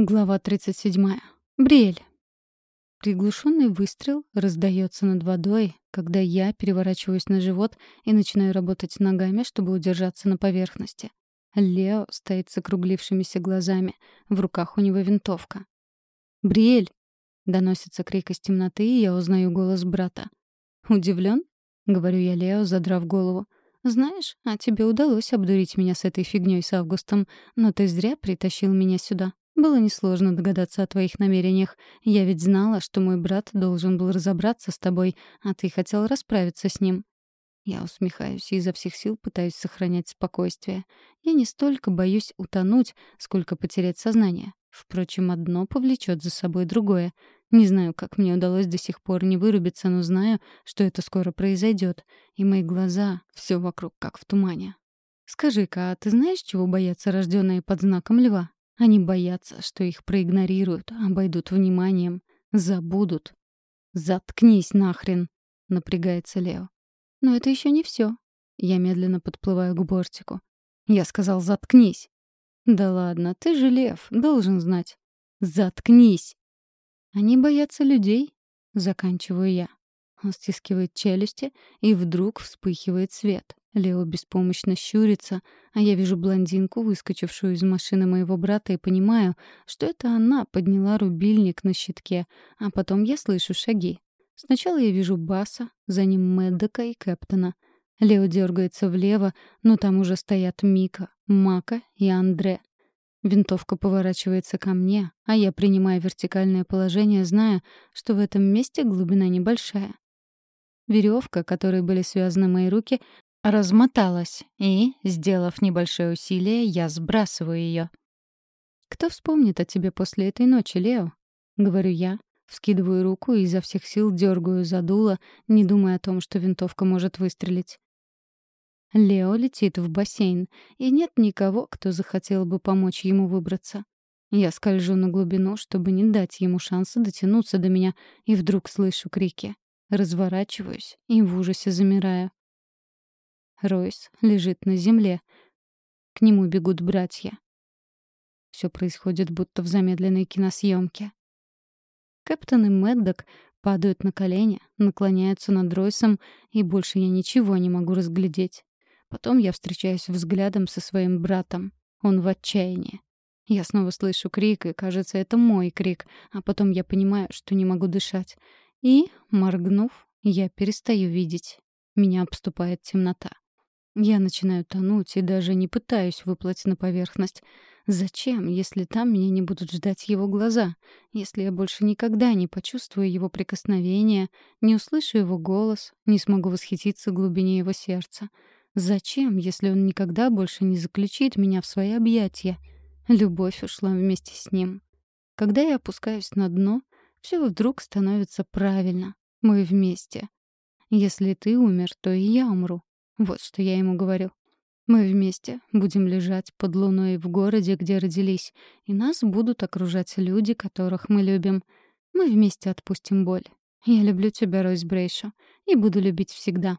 Глава 37. Бриэль. Приглушенный выстрел раздается над водой, когда я переворачиваюсь на живот и начинаю работать ногами, чтобы удержаться на поверхности. Лео стоит с округлившимися глазами. В руках у него винтовка. «Бриэль!» — доносится крик из темноты, и я узнаю голос брата. «Удивлен?» — говорю я Лео, задрав голову. «Знаешь, а тебе удалось обдурить меня с этой фигней с Августом, но ты зря притащил меня сюда. Было несложно догадаться о твоих намерениях. Я ведь знала, что мой брат должен был разобраться с тобой, а ты хотел расправиться с ним. Я усмехаюсь и изо всех сил пытаюсь сохранять спокойствие. Я не столько боюсь утонуть, сколько потерять сознание. Впрочем, одно повлечет за собой другое. Не знаю, как мне удалось до сих пор не вырубиться, но знаю, что это скоро произойдет. И мои глаза — все вокруг как в тумане. Скажи-ка, а ты знаешь, чего боятся рожденные под знаком льва? Они боятся, что их проигнорируют, обойдут вниманием, забудут. «Заткнись нахрен!» — напрягается Лео. «Но это еще не все. Я медленно подплываю к бортику. Я сказал «заткнись». «Да ладно, ты же лев, должен знать». «Заткнись!» «Они боятся людей», — заканчиваю я. Он стискивает челюсти, и вдруг вспыхивает свет. Лео беспомощно щурится, а я вижу блондинку, выскочившую из машины моего брата, и понимаю, что это она подняла рубильник на щитке, а потом я слышу шаги. Сначала я вижу Баса, за ним Мэддока и Кэптона. Лео дергается влево, но там уже стоят Мика, Мака и Андре. Винтовка поворачивается ко мне, а я принимаю вертикальное положение, зная, что в этом месте глубина небольшая. Веревка, которой были связаны мои руки, размоталась, и, сделав небольшое усилие, я сбрасываю ее. «Кто вспомнит о тебе после этой ночи, Лео?» — говорю я, вскидываю руку и изо всех сил дергаю за дуло, не думая о том, что винтовка может выстрелить. Лео летит в бассейн, и нет никого, кто захотел бы помочь ему выбраться. Я скольжу на глубину, чтобы не дать ему шанса дотянуться до меня, и вдруг слышу крики. Разворачиваюсь и в ужасе замираю. Ройс лежит на земле. К нему бегут братья. Все происходит будто в замедленной киносъемке. Кэптон и Мэддок падают на колени, наклоняются над Ройсом, и больше я ничего не могу разглядеть. Потом я встречаюсь взглядом со своим братом. Он в отчаянии. Я снова слышу крик, и кажется, это мой крик, а потом я понимаю, что не могу дышать. И, моргнув, я перестаю видеть. Меня обступает темнота. Я начинаю тонуть и даже не пытаюсь выплыть на поверхность. Зачем, если там меня не будут ждать его глаза? Если я больше никогда не почувствую его прикосновения, не услышу его голос, не смогу восхититься глубине его сердца? Зачем, если он никогда больше не заключит меня в свои объятия? Любовь ушла вместе с ним. Когда я опускаюсь на дно, все вдруг становится правильно. Мы вместе. Если ты умер, то и я умру. Вот что я ему говорю. Мы вместе будем лежать под луной в городе, где родились, и нас будут окружать люди, которых мы любим. Мы вместе отпустим боль. Я люблю тебя, Ройс Брейшо, и буду любить всегда.